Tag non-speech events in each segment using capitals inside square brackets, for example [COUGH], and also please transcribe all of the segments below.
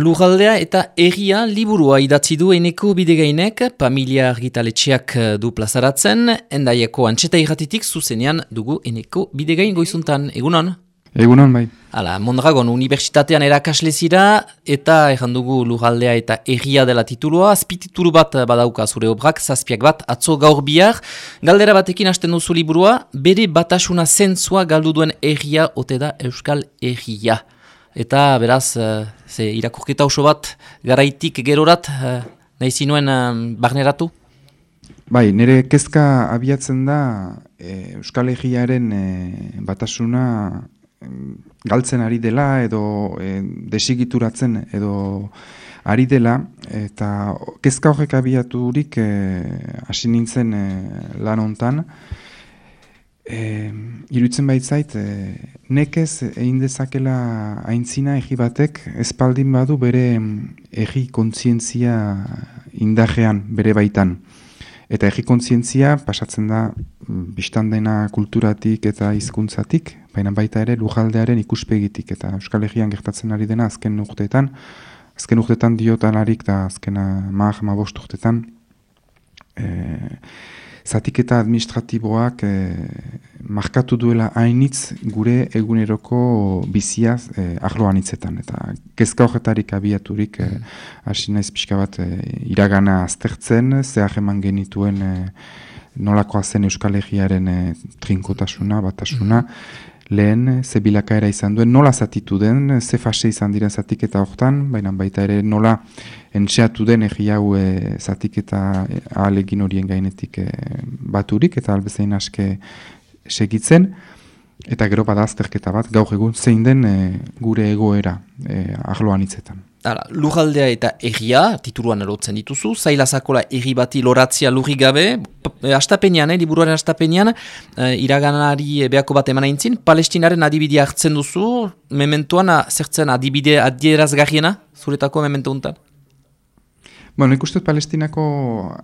Lugaldea eta egia liburua idatzi du eneko bidegainek, familia argitaletxeak eh, du plazaratzen, endaieko antxeta irratitik zuzenean dugu eneko bidegain goizuntan. Egunon? Egunon, bai. Hala, Mondragon Unibertsitatean erakaslezira eta erran dugu lugaldea eta egia dela titulua, azpititulu bat badauka zure obrak, zazpiak bat, atzo gaur bihar. Galdera batekin hasten duzu liburua, bere batasuna zentzua galdu duen egia ote da Euskal Egia eta beraz, uh, ze irakurketa oso bat, garaitik gerorat, uh, nahi zinuen uh, barneratu? Bai, nire kezka abiatzen da Euskal Egiaren batasuna galtzen ari dela edo e, desigituratzen edo ari dela eta kezka horrek abiaturik hasi nintzen e, lan hontan E, irutzen baitzait, e, nekez egin dezakela aintzina egi batek espaldin badu bere egi kontzientzia indajean bere baitan. Eta egi kontzientzia pasatzen da biztan dena kulturatik eta hizkuntzatik, baina baita ere lujaldearen ikuspegitik eta Euskal Egian gertatzen ari dena azken urteetan, azken urteetan diotan harik da azken maha ma bost urteetan, e, zatiketa administratiboak e, markatu duela hainitz gure eguneroko biziaz e, arloan hitzetan. Eta kezka horretarik abiaturik e, hasi naiz pixka bat e, iragana aztertzen, zehar eman genituen e, nolakoa zen Euskal Herriaren e, trinkotasuna, batasuna, lehen ze bilakaera izan duen, nola zatitu den, ze fase izan diren zatiketa hortan, baina baita ere nola entxeatu den egi hau e, zatiketa e, ahalegin horien gainetik e, baturik, eta albezein aske segitzen, eta gero bada azterketa bat, gaur egun zein den e, gure egoera e, ahloan hitzetan. Hala, lujaldea eta egia, tituluan erotzen dituzu, zaila zakola egi bati loratzia lurri gabe, astapenean, eh, liburuaren astapenean, e, iraganari behako bat eman aintzin, palestinaren adibidea hartzen duzu, mementuan zertzen adibide adierazgarriena, zuretako mementu untan? Bueno, ikustez palestinako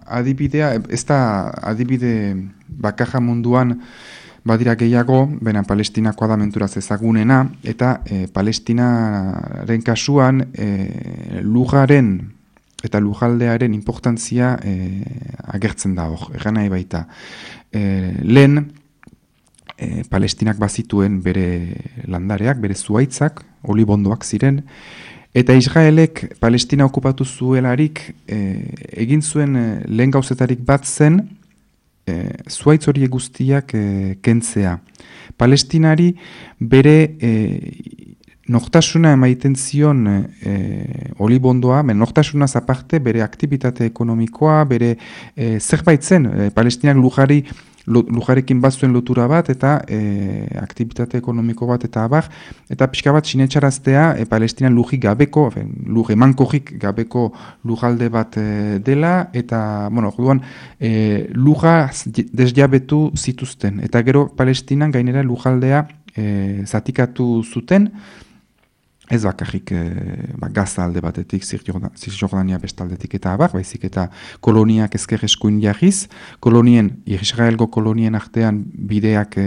adibidea, ez da adibide bakaja munduan, badira gehiago, bena palestinako adamenturaz ezagunena, eta e, palestinaren kasuan e, lugaren eta lujaldearen importantzia e, agertzen da hor, egan nahi baita. E, lehen, e, palestinak bazituen bere landareak, bere zuaitzak, olibondoak ziren, Eta Israelek Palestina okupatu zuelarik e, egin zuen e, lehen gauzetarik bat zen e, zuaitz hori guztiak e, kentzea. Palestinari bere e, noktasuna emaiten zion e, olibondoa, men noktasuna zaparte bere aktivitate ekonomikoa, bere e, zerbait zen, e, Palestinak lujari lujarekin batzuen lotura bat eta e, aktivitate ekonomiko bat eta abar, eta pixka bat sinetxaraztea e, Palestina luji gabeko, luj emankojik gabeko lujalde bat e, dela, eta, bueno, joduan, e, luja desjabetu zituzten, eta gero Palestinan gainera lujaldea e, zatikatu zuten, ez bakarrik e, ba, gaza alde batetik, Zirjordania bestaldetik eta abar, baizik eta koloniak ezker eskuin jarriz, kolonien, Israelgo kolonien artean bideak e,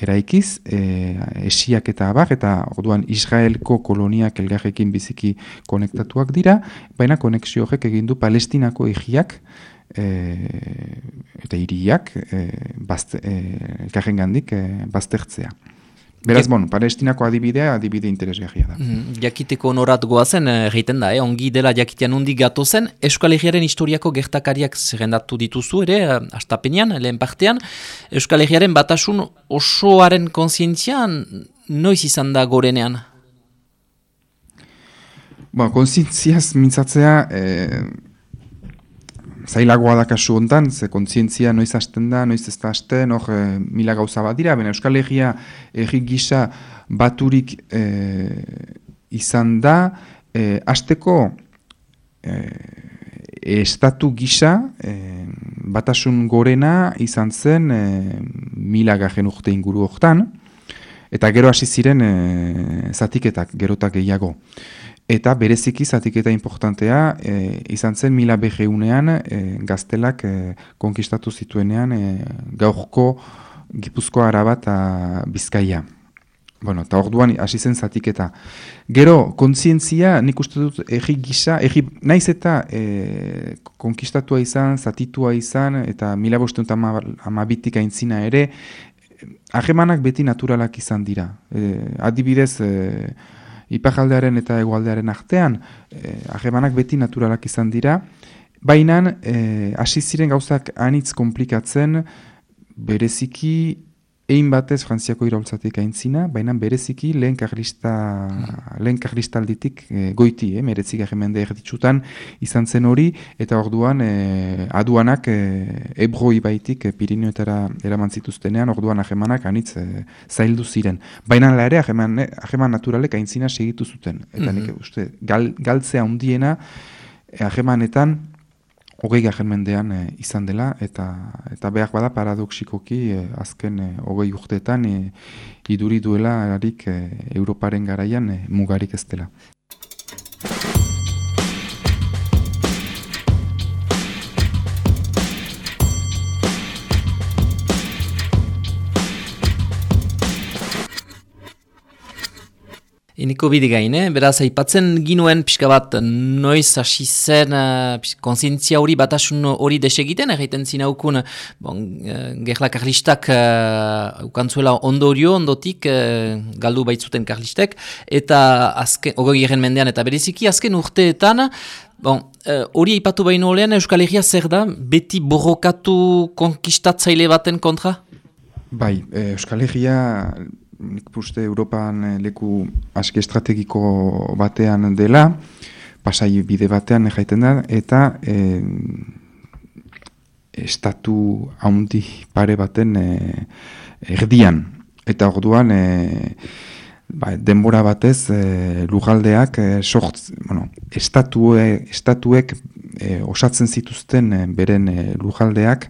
eraikiz, e, esiak eta abar, eta orduan Israelko koloniak elgarrekin biziki konektatuak dira, baina konexio horrek egin du palestinako egiak, e, eta iriak, e, bazte, e, gandik, e, baztertzea. Beraz, bon, palestinako adibidea, adibide interesgarria da. Mm, jakiteko norat goazen, eh, egiten da, eh? ongi dela jakitean undi gato zen, Euskal Herriaren historiako gertakariak zerrendatu dituzu ere, eh, astapenean, lehen partean, Euskal Herriaren batasun osoaren konsientzian, noiz izan da gorenean? Ba, konsientziaz mintzatzea, eh, zailagoa da kasu hontan, ze kontzientzia noiz hasten da, noiz ez da hasten, hor e, mila gauza bat dira, baina Euskal Herria erri gisa baturik e, izan da, e, hasteko e, estatu gisa e, batasun gorena izan zen e, mila garen urte inguru hortan, eta gero hasi ziren e, zatiketak, gerotak gehiago. Eta bereziki zatiketa importantea e, izan zen mila beheunean e, gaztelak e, konkistatu zituenean e, gaurko Gipuzko Araba eta Bizkaia. Bueno, eta orduan hasi zen zatiketa. Gero, kontzientzia, nik uste dut, egi gisa, egi naiz eta e, konkistatua izan, zatitua izan, eta mila bosteun eta amabitik aintzina ere, ahemanak beti naturalak izan dira. E, adibidez, e, ipajaldearen eta egualdearen artean, e, ahemanak beti naturalak izan dira, baina e, hasi ziren gauzak anitz komplikatzen, bereziki Egin batez Frantziako iraultzatik aintzina, baina bereziki lehen karlista, lehen karlistalditik e, goiti, eh, merezik ahemende erditsutan izan zen hori, eta orduan e, aduanak e, ebroi baitik e, Pirineoetara eraman zituztenean, orduan ahemanak anitz e, zaildu ziren. Baina la ere aheman naturalek aintzina segitu zuten. Eta mm nik uste, gal, galtzea hundiena ahemanetan hogei garen mendean eh, izan dela, eta eta behar bada paradoxikoki e, azken e, hogei urteetan e, iduri duela harik Europaren garaian mugarik ez dela. Iniko bide eh? beraz, aipatzen ginuen pixka bat noiz hasi zen uh, konsientzia hori batasun hori desegiten, egiten zinaukun bon, uh, gerla karlistak uh, ukantzuela ondorio, ondotik uh, galdu baitzuten karlistek, eta azken, ogoi mendean eta bereziki azken urteetan, bon, hori uh, aipatu baino olean Euskal Herria zer da, beti borrokatu konkistatzaile baten kontra? Bai, Euskal Herria nik uste Europan eh, leku aski estrategiko batean dela, pasai bide batean jaiten da, eta e, estatu haundi pare baten e, erdian. Eta orduan, e, ba, denbora batez, e, lujaldeak, e, bueno, estatue, estatuek e, osatzen zituzten beren e, lujaldeak,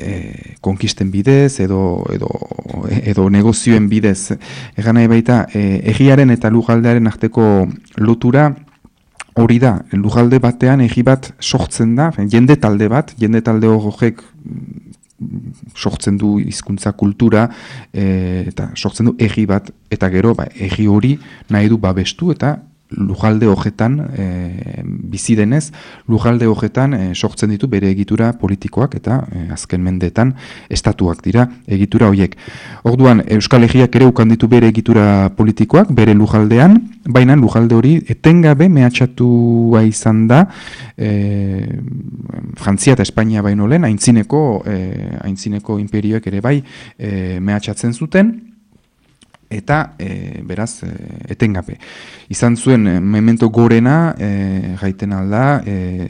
e, konkisten bidez edo, edo, edo negozioen bidez. Egan nahi baita, e, egiaren eta lujaldearen arteko lotura hori da, lujalde batean egi bat sortzen da, jende talde bat, jende talde horrek sortzen du hizkuntza kultura e, eta sortzen du egi bat eta gero ba, egi hori nahi du babestu eta lujalde hojetan e, bizi denez, lujalde hojetan e, sortzen ditu bere egitura politikoak eta e, azken mendeetan estatuak dira egitura horiek. Orduan Euskal Herriak ere ukan ditu bere egitura politikoak, bere lujaldean, baina lujalde hori etengabe mehatxatua izan da e, Frantzia eta Espainia baino lehen, haintzineko, e, haintzineko imperioek ere bai e, mehatxatzen zuten, eta e, beraz e, etengape. Izan zuen e, memento gorena e, gaiten alda, e,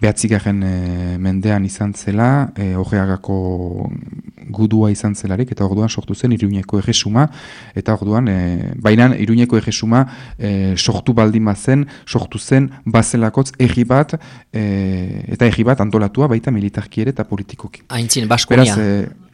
behatzigaren e, mendean izan zela, e, gudua izan zelarik, eta orduan sortu zen iruñeko egesuma, eta orduan, e, baina iruñeko egesuma e, sortu baldin bazen, sortu zen bazelakotz egi bat, e, eta egi bat antolatua baita militarki ere eta politikoki. Aintzin, Baskonia. Beraz,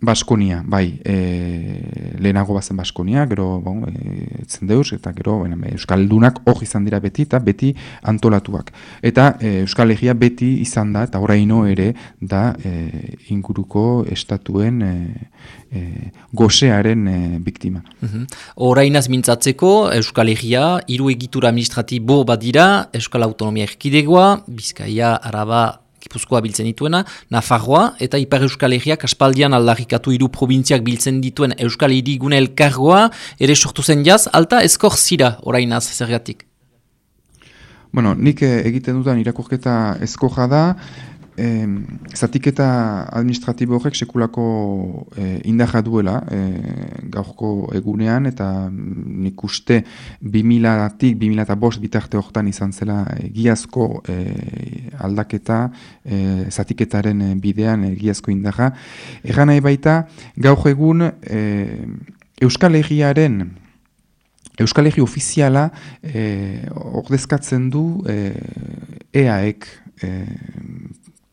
Baskonia, bai, e, lehenago bazen Baskonia, gero, bon, e, etzen deus, eta gero, bueno, Euskaldunak hori izan dira beti, eta beti antolatuak. Eta e, Euskal Herria beti izan da, eta oraino ere, da e, inguruko estatuen e, e, gosearen e, biktima. Mhm. Orainaz mintzatzeko, Euskal Herria, hiru egitura administratibo bat dira, Euskal Autonomia Erkidegoa, Bizkaia, Araba, Gipuzkoa biltzen dituena, Nafarroa eta Ipar Euskal Herriak aspaldian aldarrikatu hiru probintziak biltzen dituen Euskal Herrigune elkargoa ere sortu zen jaz, alta eskor zira orainaz zergatik? Bueno, nik eh, egiten dudan irakurketa eskoja da, E, zatiketa administratibo horrek sekulako e, indaja duela e, gaurko egunean eta nik uste 2000-atik 2005 bitarte horretan izan zela egiazko e, aldaketa e, zatiketaren bidean egiazko indaja. Egan nahi baita gaur egun e, Euskal Herriaren Euskal Herri ofiziala e, ordezkatzen du e, EAek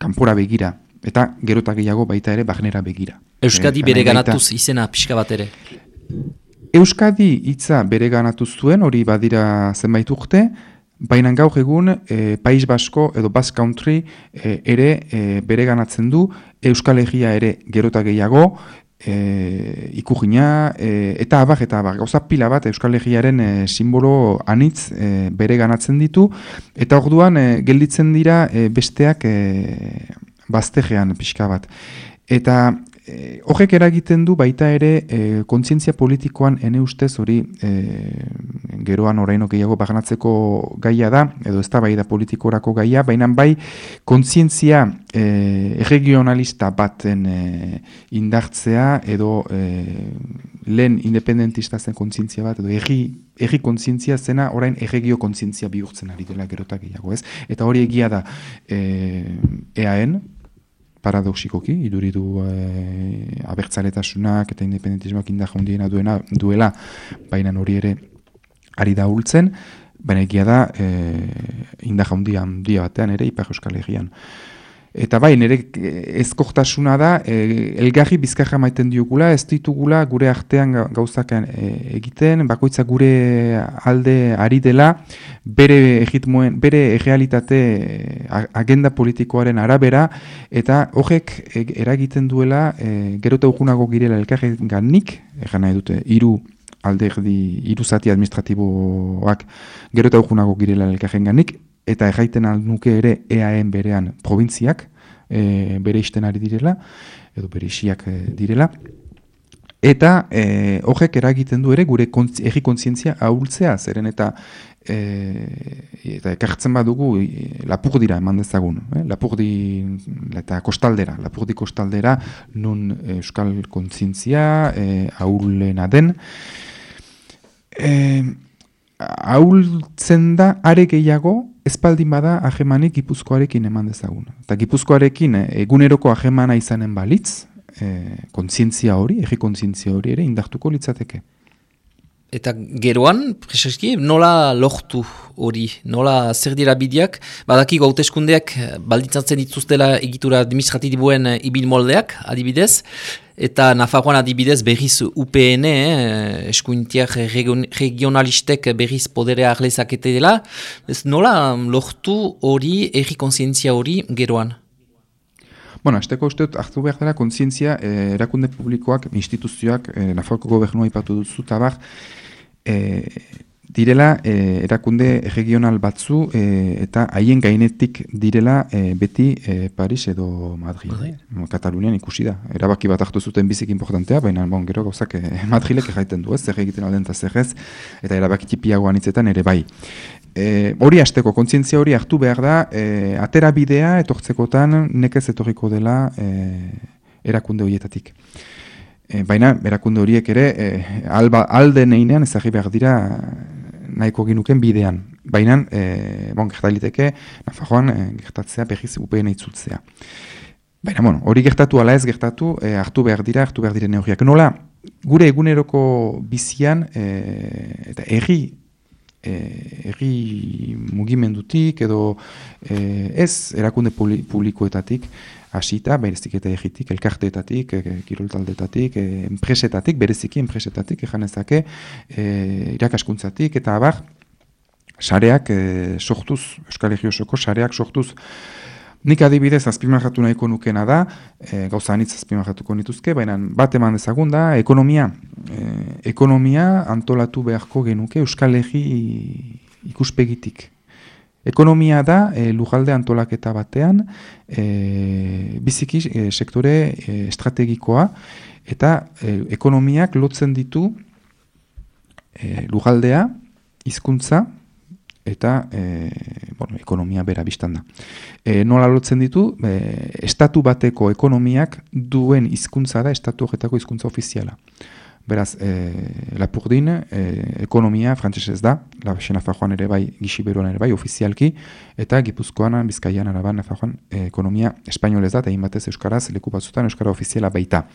kanpora begira, eta gerota gehiago baita ere bagnera begira. Euskadi e, bere ganatuz izena pixka bat ere? Euskadi hitza bere ganatuz zuen, hori badira zenbait urte, baina gaur egun e, País Basko edo Basque Country e, ere e, bere ganatzen du, Euskal Herria ere gerota gehiago, e, ikugina, e, eta abar, eta abar, gauza pila bat Euskal Herriaren e, simbolo anitz e, bere ganatzen ditu, eta orduan e, gelditzen dira e, besteak e, baztegean pixka bat. Eta e, horrek eragiten du baita ere e, kontzientzia politikoan ene ustez hori e, geroan oraino gehiago baganatzeko gaia da, edo ez da bai da politikorako gaia, baina bai kontzientzia e, regionalista baten e, indartzea edo e, lehen independentista zen kontzientzia bat, edo erri, erri kontzientzia zena orain erregio kontzientzia bihurtzen ari dela gerotak gehiago ez. Eta hori egia da e, EAN, paradoxikoki, iduridu e, abertzaletasunak eta independentismoak indar handiena duena, duela, baina hori ere ari da hultzen, baina egia da e, indar handia handia batean ere Ipar Euskal Herrian. Eta bai, nire ezkortasuna da, e, elgarri bizkarra maiten diogula, ez ditugula gure artean gauzak e, egiten, bakoitza gure alde ari dela, bere egitmoen, bere errealitate agenda politikoaren arabera, eta horrek e, eragiten duela, e, gero eta girela elgarri ganik, egan nahi dute, iru alde iru zati administratiboak gero eta ugunago girela elgarri ganik, eta erraiten nuke ere EAN berean provintziak e, bere isten ari direla, edo bere isiak e, direla, eta e, horrek eragiten du ere gure kontzi, erri kontzientzia ahultzea, zeren eta e, eta ekartzen badugu e, lapur dira eman dezagun, eh? lapur di, eta kostaldera, lapur di kostaldera nun euskal kontzientzia e, ahulena den, e, ahultzen da are gehiago espaldin bada ahemanik gipuzkoarekin eman dezagun. Eta gipuzkoarekin eh, eguneroko ahemana izanen balitz, e, kontzientzia hori, egi kontzientzia hori ere indartuko litzateke. Eta geroan, prezeski, nola lohtu hori, nola zer dira bideak, badaki gauteskundeak balditzatzen dituztela egitura administratibuen ibil moldeak, adibidez, eta Nafarroan adibidez berriz UPN, eh, eskuintiak regionalistek berriz poderea arlezakete dela, ez nola lohtu hori, erri konsientzia hori geroan? Bueno, azteko uste hartu behar dela kontzientzia eh, erakunde publikoak, instituzioak, eh, Nafarroko gobernua ipatu dut tabar, e, direla e, erakunde regional batzu e, eta haien gainetik direla e, beti e, Paris edo Madrid. Madrid. Katalunian ikusi da. Erabaki bat hartu zuten bizik importantea, baina bon, gero gauzak e, [LAUGHS] Madrilek erraiten du ez, zer egiten alden eta zer ez, eta erabaki tipiagoan itzetan ere bai. E, hori hasteko kontzientzia hori hartu behar da, e, atera bidea etortzekotan nekez etorriko dela e, erakunde horietatik. E, baina, berakunde horiek ere, e, alba, alde neinean ezagri behar dira nahiko ginuken bidean. Baina, e, bon, gertaliteke, nafajoan, e, gertatzea behiz UPN itzultzea. Baina, bueno, hori gertatu ala ez gertatu, e, hartu behar dira, hartu behar dira neurriak. Nola, gure eguneroko bizian, e, eta erri, erri mugimendutik, edo e, ez erakunde publikoetatik, hasita, berezik eta egitik, elkarteetatik, e, kiroltaldetatik, e, enpresetatik, bereziki enpresetatik, ejan ezake, e, irakaskuntzatik, eta abar, sareak e, sortuz, Euskal Egiosoko sareak sortuz, nik adibidez azpimajatu nahiko nukena da, e, gauza anitz azpimajatuko nituzke, baina bat eman dezagun da, ekonomia. E, ekonomia antolatu beharko genuke Euskal Egi ikuspegitik. Ekonomia da e, lujalde antolaketa batean e, biziki e, sektore e, estrategikoa eta e, ekonomiak lotzen ditu e, lujaldea, hizkuntza eta e, bueno, ekonomia bera biztan da. E, nola lotzen ditu, e, estatu bateko ekonomiak duen hizkuntza da estatu horretako hizkuntza ofiziala. Beraz, e, Lapurdin, e, ekonomia frantzesez da, la xena fajoan ere bai, gixi beruan ere bai, ofizialki, eta gipuzkoan, bizkaian, araban, fajoan, e, ekonomia espainolez da, eta batez euskaraz, leku batzutan, euskara ofiziala baita.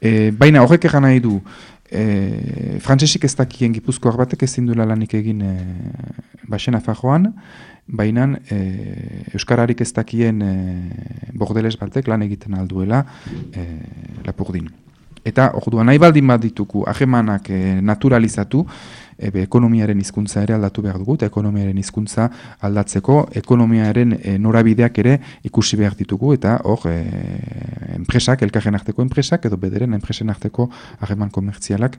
E, baina, horrek egan nahi du, e, frantzesik ez dakien gipuzkoak batek ezin duela lanik egin e, baxena fajoan, baina e, euskararik ez dakien e, bordeles batek lan egiten alduela e, Lapurdin. Eta orduan nahi baldin bat dituku ahemanak e, naturalizatu, ebe, ekonomiaren hizkuntza ere aldatu behar dugu, eta ekonomiaren hizkuntza aldatzeko, ekonomiaren e, norabideak ere ikusi behar ditugu, eta hor, e, enpresak, elkarren arteko enpresak, edo bederen enpresen arteko harreman komertzialak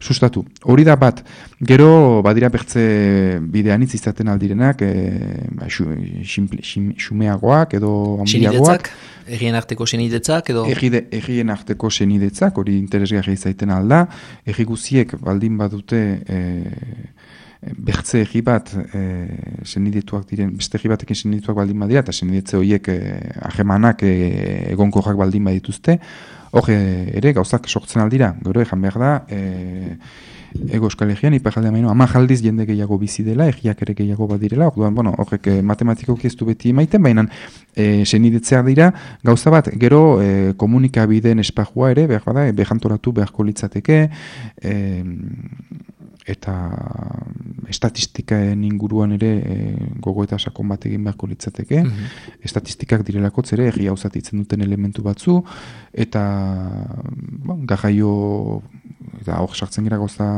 sustatu. Hori da bat, gero badira bertze bidean izaten aldirenak, e, ba, xumeagoak edo handiagoak. Errien arteko senidetzak edo? Errien arteko senidetzak, hori interesgarri izaiten alda. Erri guziek baldin badute e, bertze erri bat e, senidetuak diren, beste erri batekin senidetuak baldin badira, eta senidetze horiek e, ahemanak e, egonkorrak baldin badituzte, hori ere gauzak sortzen aldira, gero ejan behar da, e, ego euskal egian, ipajalde amaino, ama jaldiz jende gehiago bizi dela, egiak ere gehiago badirela, orduan, bueno, horrek eh, matematikoki ez du beti emaiten, baina e, senidetzea dira, gauza bat, gero e, komunikabideen espajua ere, behar bada, behantoratu beharko litzateke, e, eta estatistikaen inguruan ere e, gogo eta sakon bat egin beharko litzateke. Mm Estatistikak direlako zere, egia usatitzen duten elementu batzu, eta bon, gajaio, eta hor sartzen gira goza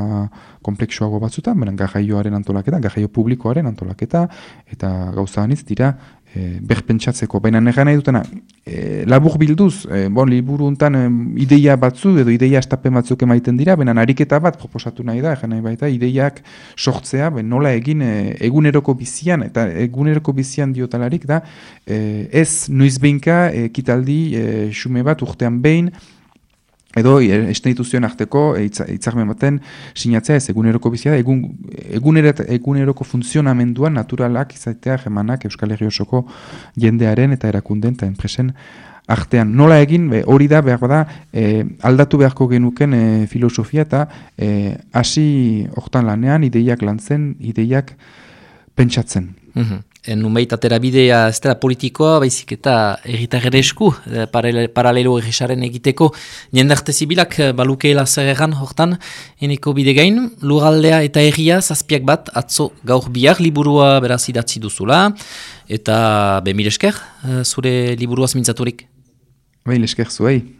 kompleksuago batzutan, beren gajaioaren antolaketa, gajaio publikoaren antolaketa, eta gauza anitz dira, e, berpentsatzeko. Baina nega nahi dutena, e, labur bilduz, e, bon, liburu untan e, ideia batzu edo ideia estapen batzuk emaiten dira, baina ariketa bat proposatu nahi da, nahi baita, ideiak sortzea, ben, nola egin e, eguneroko bizian, eta eguneroko bizian diotalarik da, e, ez noiz behinka, kitaldi, e, xume bat urtean behin, edo instituzioen arteko hitzarmen baten sinatzea ez eguneroko bizia egun eguneret, eguneroko funtzionamenduan naturalak izatea jemanak Euskal Herri osoko jendearen eta erakunden eta enpresen artean. Nola egin? Hori da behar bada e, aldatu beharko genuken e, filosofia eta e, hasi hortan lanean ideiak lantzen ideiak pentsatzen mm atera bidea ez dela politikoa, baizik eta erritarren esku, eh, paralelo egisaren egiteko, niendarte zibilak eh, balukeela zer egan hortan, eneko bide gain, lugaldea eta erria zazpiak bat, atzo gaur bihar liburua beraz idatzi duzula, eta be esker, eh, zure liburuaz mintzaturik. Be esker zuei.